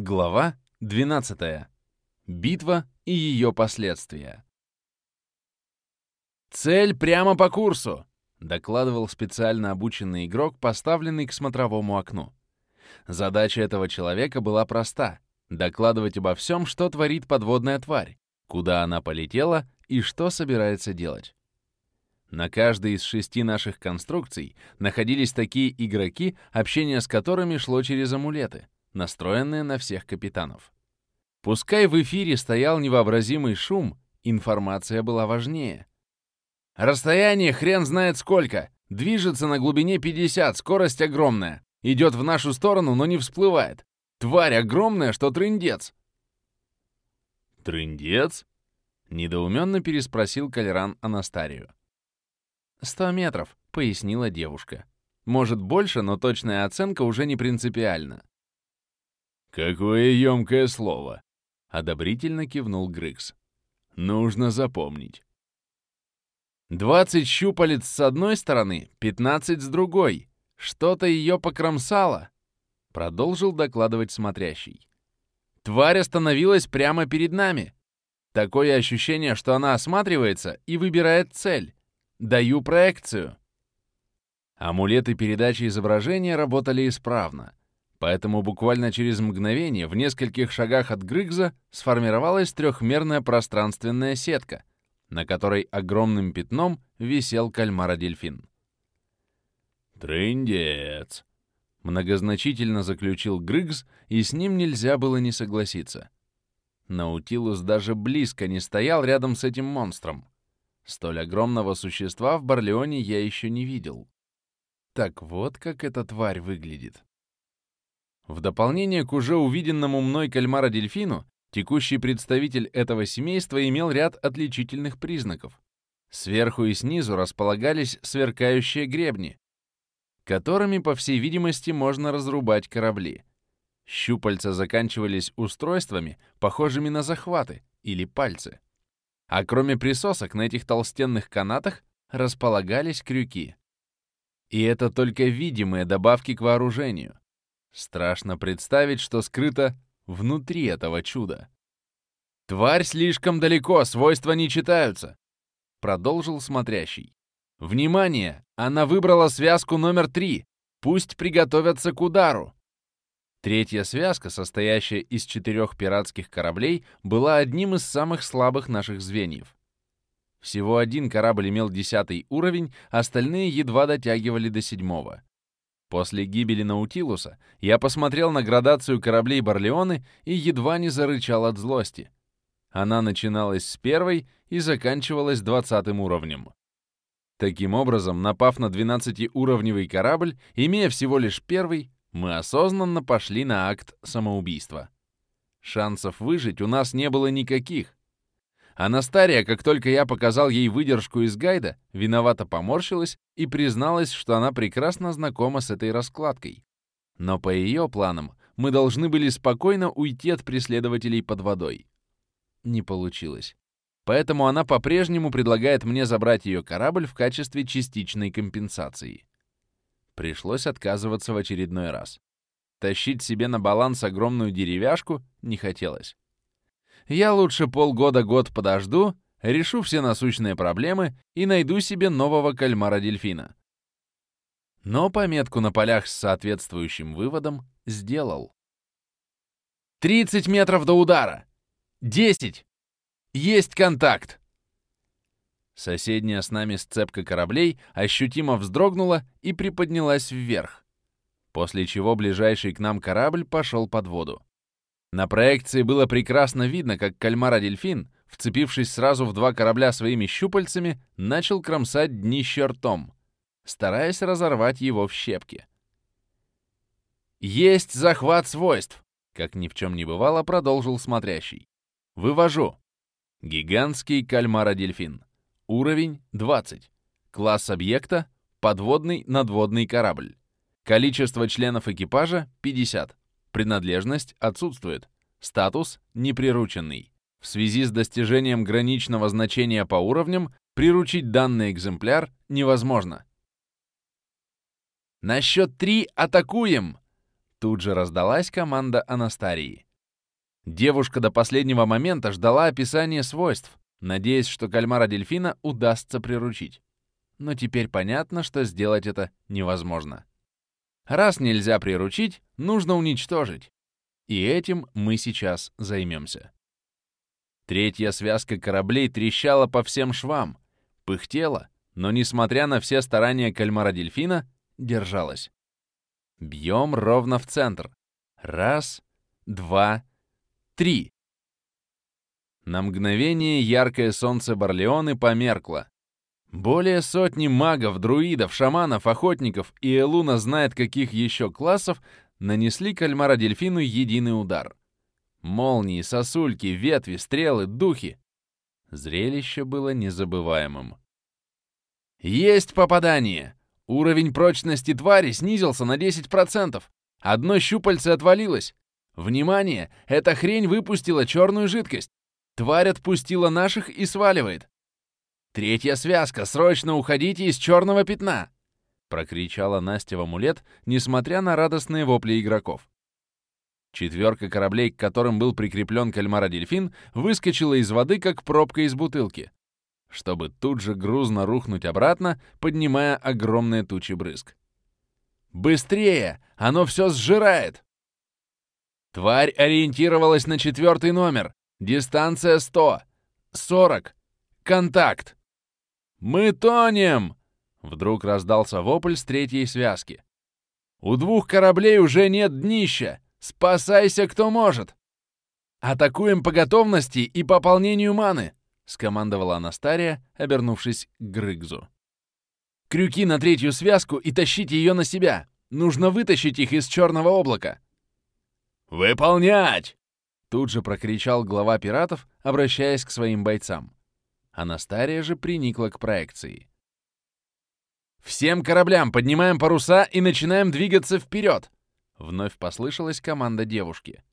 Глава 12. Битва и ее последствия. «Цель прямо по курсу!» — докладывал специально обученный игрок, поставленный к смотровому окну. Задача этого человека была проста — докладывать обо всем, что творит подводная тварь, куда она полетела и что собирается делать. На каждой из шести наших конструкций находились такие игроки, общение с которыми шло через амулеты — настроенные на всех капитанов. Пускай в эфире стоял невообразимый шум, информация была важнее. Расстояние хрен знает сколько. Движется на глубине 50, скорость огромная. Идет в нашу сторону, но не всплывает. Тварь огромная, что трындец. «Трындец?» — недоуменно переспросил Кальран Анастарию. «Сто метров», — пояснила девушка. «Может, больше, но точная оценка уже не принципиальна. «Какое емкое слово!» — одобрительно кивнул Грыкс. «Нужно запомнить». «Двадцать щупалец с одной стороны, пятнадцать с другой. Что-то ее покромсало!» — продолжил докладывать смотрящий. «Тварь остановилась прямо перед нами. Такое ощущение, что она осматривается и выбирает цель. Даю проекцию». Амулеты передачи изображения работали исправно. Поэтому буквально через мгновение в нескольких шагах от Грыгза сформировалась трехмерная пространственная сетка, на которой огромным пятном висел кальмара-дельфин. «Трындец!» — многозначительно заключил Грыгз, и с ним нельзя было не согласиться. Наутилус даже близко не стоял рядом с этим монстром. Столь огромного существа в Барлеоне я еще не видел. Так вот как эта тварь выглядит. В дополнение к уже увиденному мной кальмара-дельфину, текущий представитель этого семейства имел ряд отличительных признаков. Сверху и снизу располагались сверкающие гребни, которыми, по всей видимости, можно разрубать корабли. Щупальца заканчивались устройствами, похожими на захваты или пальцы. А кроме присосок на этих толстенных канатах располагались крюки. И это только видимые добавки к вооружению. Страшно представить, что скрыто внутри этого чуда. «Тварь слишком далеко, свойства не читаются», — продолжил смотрящий. «Внимание! Она выбрала связку номер три. Пусть приготовятся к удару». Третья связка, состоящая из четырех пиратских кораблей, была одним из самых слабых наших звеньев. Всего один корабль имел десятый уровень, остальные едва дотягивали до седьмого. После гибели Наутилуса я посмотрел на градацию кораблей Барлеоны и едва не зарычал от злости. Она начиналась с первой и заканчивалась двадцатым уровнем. Таким образом, напав на 12-уровневый корабль, имея всего лишь первый, мы осознанно пошли на акт самоубийства. Шансов выжить у нас не было никаких. Анастария, как только я показал ей выдержку из гайда, виновато поморщилась и призналась, что она прекрасно знакома с этой раскладкой. Но по ее планам мы должны были спокойно уйти от преследователей под водой. Не получилось. Поэтому она по-прежнему предлагает мне забрать ее корабль в качестве частичной компенсации. Пришлось отказываться в очередной раз. Тащить себе на баланс огромную деревяшку не хотелось. Я лучше полгода-год подожду, решу все насущные проблемы и найду себе нового кальмара-дельфина. Но пометку на полях с соответствующим выводом сделал. 30 метров до удара! 10! Есть контакт! Соседняя с нами сцепка кораблей ощутимо вздрогнула и приподнялась вверх, после чего ближайший к нам корабль пошел под воду. На проекции было прекрасно видно, как кальмара-дельфин, вцепившись сразу в два корабля своими щупальцами, начал кромсать днище ртом, стараясь разорвать его в щепки. «Есть захват свойств!» — как ни в чем не бывало, продолжил смотрящий. «Вывожу. Гигантский кальмара-дельфин. Уровень 20. Класс объекта — подводный надводный корабль. Количество членов экипажа — 50. Принадлежность отсутствует. Статус неприрученный. В связи с достижением граничного значения по уровням приручить данный экземпляр невозможно. «На счет три атакуем!» Тут же раздалась команда Анастарии. Девушка до последнего момента ждала описания свойств, надеясь, что кальмара-дельфина удастся приручить. Но теперь понятно, что сделать это невозможно. Раз нельзя приручить, нужно уничтожить. И этим мы сейчас займемся. Третья связка кораблей трещала по всем швам, пыхтела, но, несмотря на все старания кальмара-дельфина, держалась. Бьем ровно в центр. Раз, два, три. На мгновение яркое солнце Барлеоны померкло. Более сотни магов, друидов, шаманов, охотников и Элуна знает каких еще классов нанесли кальмара-дельфину единый удар. Молнии, сосульки, ветви, стрелы, духи. Зрелище было незабываемым. Есть попадание! Уровень прочности твари снизился на 10%. Одно щупальце отвалилось. Внимание! Эта хрень выпустила черную жидкость. Тварь отпустила наших и сваливает. Третья связка, срочно уходите из черного пятна! Прокричала Настя в амулет, несмотря на радостные вопли игроков. Четверка кораблей, к которым был прикреплен кальмара-дельфин, выскочила из воды, как пробка из бутылки чтобы тут же грузно рухнуть обратно, поднимая огромные тучи брызг. «Быстрее! Оно все сжирает!» Тварь ориентировалась на четвертый номер. Дистанция 100. 40. Контакт. «Мы тонем!» Вдруг раздался вопль с третьей связки. «У двух кораблей уже нет днища! Спасайся, кто может!» «Атакуем по готовности и пополнению маны!» — скомандовала Анастария, обернувшись к Грыгзу. «Крюки на третью связку и тащите ее на себя! Нужно вытащить их из черного облака!» «Выполнять!» Тут же прокричал глава пиратов, обращаясь к своим бойцам. Анастария же приникла к проекции. «Всем кораблям поднимаем паруса и начинаем двигаться вперед!» Вновь послышалась команда девушки.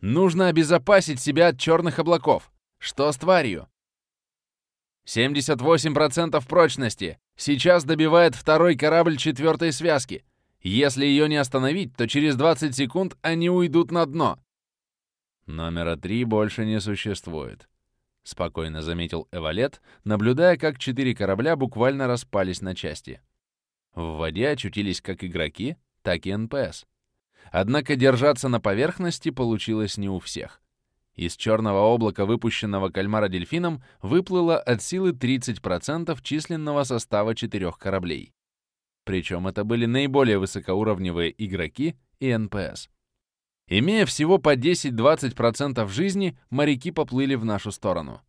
«Нужно обезопасить себя от черных облаков. Что с тварью?» 78% прочности. Сейчас добивает второй корабль четвертой связки. Если ее не остановить, то через 20 секунд они уйдут на дно. Номера три больше не существует. Спокойно заметил Эвалет, наблюдая, как четыре корабля буквально распались на части. В воде очутились как игроки, так и НПС. Однако держаться на поверхности получилось не у всех. Из черного облака, выпущенного кальмара-дельфином, выплыло от силы 30% численного состава четырех кораблей. Причем это были наиболее высокоуровневые игроки и НПС. Имея всего по 10-20% жизни, моряки поплыли в нашу сторону.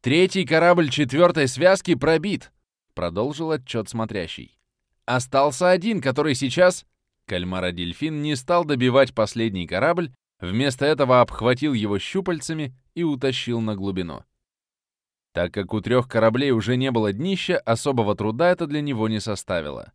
«Третий корабль четвертой связки пробит», — продолжил отчет смотрящий. «Остался один, который сейчас...» Кальмара-дельфин не стал добивать последний корабль, Вместо этого обхватил его щупальцами и утащил на глубину. Так как у трех кораблей уже не было днища, особого труда это для него не составило.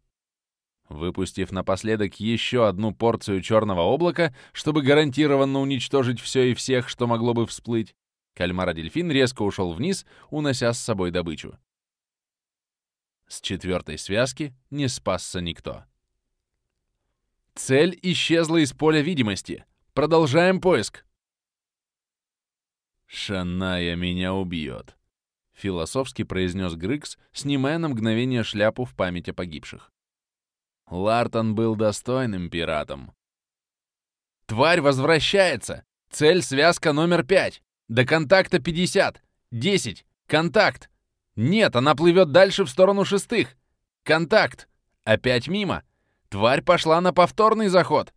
Выпустив напоследок еще одну порцию черного облака, чтобы гарантированно уничтожить все и всех, что могло бы всплыть, кальмара-дельфин резко ушел вниз, унося с собой добычу. С четвертой связки не спасся никто. Цель исчезла из поля видимости — Продолжаем поиск!» «Шаная меня убьет», — философски произнес Грыкс, снимая на мгновение шляпу в память о погибших. Лартон был достойным пиратом. «Тварь возвращается! Цель связка номер пять! До контакта 50! 10! Контакт! Нет, она плывет дальше в сторону шестых! Контакт! Опять мимо! Тварь пошла на повторный заход!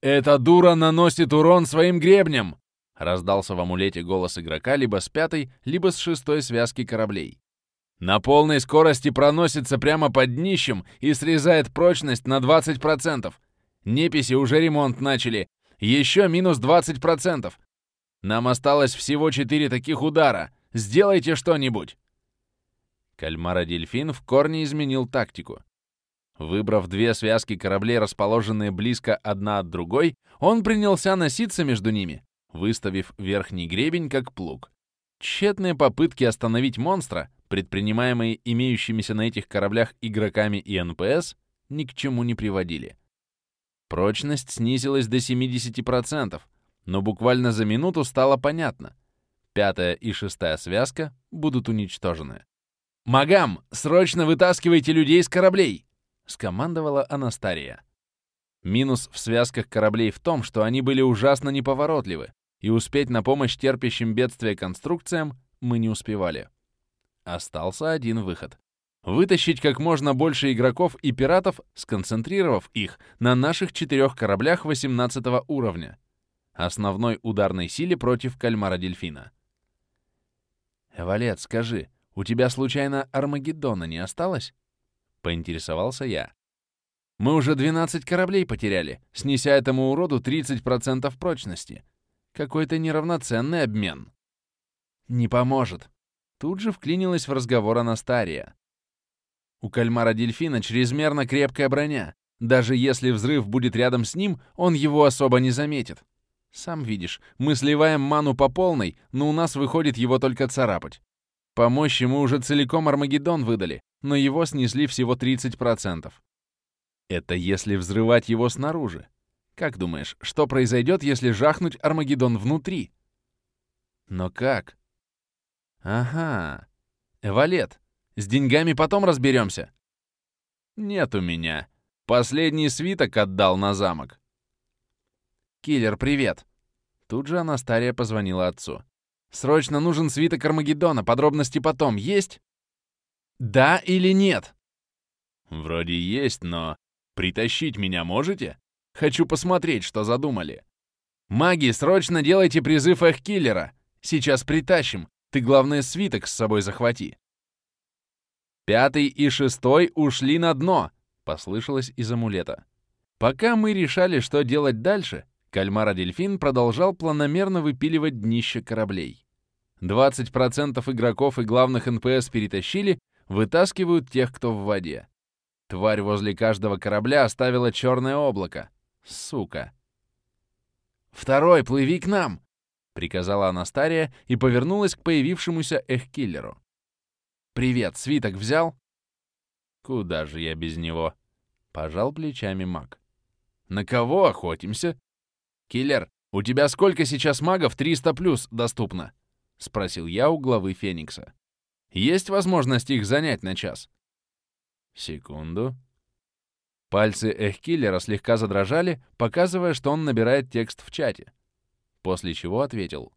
«Эта дура наносит урон своим гребням!» Раздался в амулете голос игрока либо с пятой, либо с шестой связки кораблей. На полной скорости проносится прямо под днищем и срезает прочность на 20%. Неписи уже ремонт начали. Еще минус 20%. Нам осталось всего 4 таких удара. Сделайте что-нибудь. Кальмара-дельфин в корне изменил тактику. Выбрав две связки кораблей, расположенные близко одна от другой, он принялся носиться между ними, выставив верхний гребень как плуг. Тщетные попытки остановить монстра, предпринимаемые имеющимися на этих кораблях игроками и НПС, ни к чему не приводили. Прочность снизилась до 70%, Но буквально за минуту стало понятно. Пятая и шестая связка будут уничтожены. «Магам, срочно вытаскивайте людей с кораблей!» — скомандовала Анастария. Минус в связках кораблей в том, что они были ужасно неповоротливы, и успеть на помощь терпящим бедствия конструкциям мы не успевали. Остался один выход. Вытащить как можно больше игроков и пиратов, сконцентрировав их на наших четырех кораблях 18 уровня. Основной ударной силе против кальмара-дельфина. «Валет, скажи, у тебя случайно Армагеддона не осталось?» — поинтересовался я. «Мы уже 12 кораблей потеряли, снеся этому уроду 30% прочности. Какой-то неравноценный обмен». «Не поможет». Тут же вклинилась в разговор Анастария. У кальмара-дельфина чрезмерно крепкая броня. Даже если взрыв будет рядом с ним, он его особо не заметит. Сам видишь, мы сливаем ману по полной, но у нас выходит его только царапать. По мощи мы уже целиком Армагеддон выдали, но его снесли всего 30%. Это если взрывать его снаружи. Как думаешь, что произойдет, если жахнуть Армагеддон внутри? Но как? Ага. Валет, с деньгами потом разберемся. Нет у меня. Последний свиток отдал на замок. Киллер, привет. Тут же Анастария позвонила отцу. Срочно нужен свиток Армагеддона, подробности потом. Есть? Да или нет? Вроде есть, но притащить меня можете? Хочу посмотреть, что задумали. Маги, срочно делайте призыв Эхкиллера. Сейчас притащим. Ты, главное, свиток с собой захвати. Пятый и шестой ушли на дно, послышалось из амулета. Пока мы решали, что делать дальше, кальмара-дельфин продолжал планомерно выпиливать днище кораблей. 20% игроков и главных НПС перетащили, вытаскивают тех, кто в воде. Тварь возле каждого корабля оставила черное облако. Сука. «Второй, плыви к нам!» — приказала Анастария и повернулась к появившемуся эхкиллеру. «Привет, свиток взял?» «Куда же я без него?» — пожал плечами маг. «На кого охотимся?» «Киллер, у тебя сколько сейчас магов 300 плюс доступно?» — спросил я у главы Феникса. «Есть возможность их занять на час?» «Секунду». Пальцы Эхкиллера слегка задрожали, показывая, что он набирает текст в чате. После чего ответил.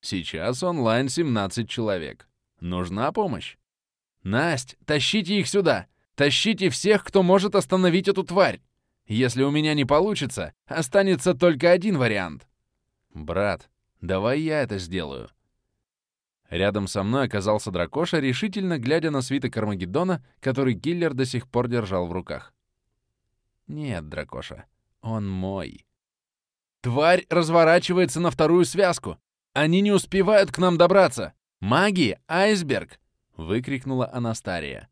«Сейчас онлайн 17 человек. Нужна помощь? Насть, тащите их сюда! Тащите всех, кто может остановить эту тварь! Если у меня не получится, останется только один вариант. Брат, давай я это сделаю. Рядом со мной оказался Дракоша, решительно глядя на свиток Армагеддона, который киллер до сих пор держал в руках. Нет, Дракоша, он мой. Тварь разворачивается на вторую связку. Они не успевают к нам добраться. «Маги! Айсберг!» — выкрикнула Анастария.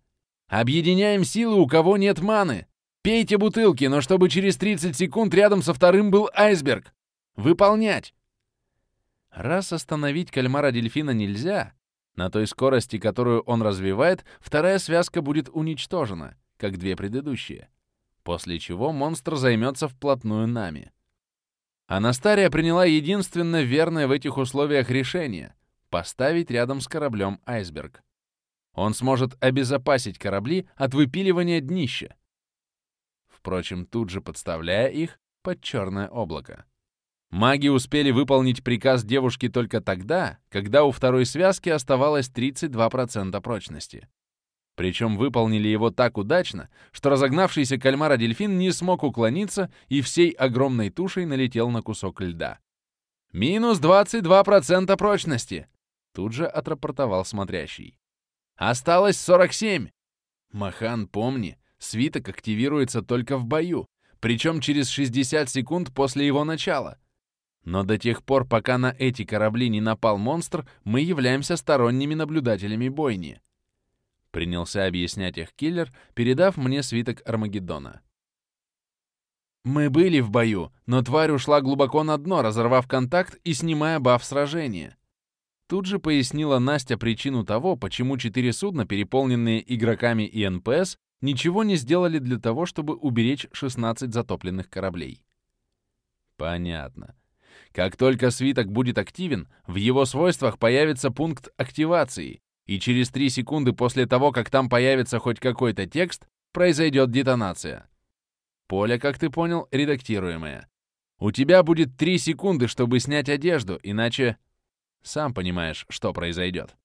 «Объединяем силы, у кого нет маны! Пейте бутылки, но чтобы через 30 секунд рядом со вторым был айсберг! Выполнять!» Раз остановить кальмара-дельфина нельзя, на той скорости, которую он развивает, вторая связка будет уничтожена, как две предыдущие, после чего монстр займется вплотную нами. Анастария приняла единственно верное в этих условиях решение — поставить рядом с кораблем айсберг. Он сможет обезопасить корабли от выпиливания днища. Впрочем, тут же подставляя их под черное облако. Маги успели выполнить приказ девушки только тогда, когда у второй связки оставалось 32% прочности. Причем выполнили его так удачно, что разогнавшийся кальмара-дельфин не смог уклониться и всей огромной тушей налетел на кусок льда. «Минус 22% прочности!» Тут же отрапортовал смотрящий. «Осталось 47!» «Махан, помни, свиток активируется только в бою, причем через 60 секунд после его начала. Но до тех пор, пока на эти корабли не напал монстр, мы являемся сторонними наблюдателями бойни». Принялся объяснять их киллер, передав мне свиток Армагеддона. «Мы были в бою, но тварь ушла глубоко на дно, разорвав контакт и снимая баф сражения. Тут же пояснила Настя причину того, почему четыре судна, переполненные игроками и НПС, ничего не сделали для того, чтобы уберечь 16 затопленных кораблей. Понятно. Как только свиток будет активен, в его свойствах появится пункт активации, и через 3 секунды после того, как там появится хоть какой-то текст, произойдет детонация. Поле, как ты понял, редактируемое. У тебя будет 3 секунды, чтобы снять одежду, иначе... Сам понимаешь, что произойдет.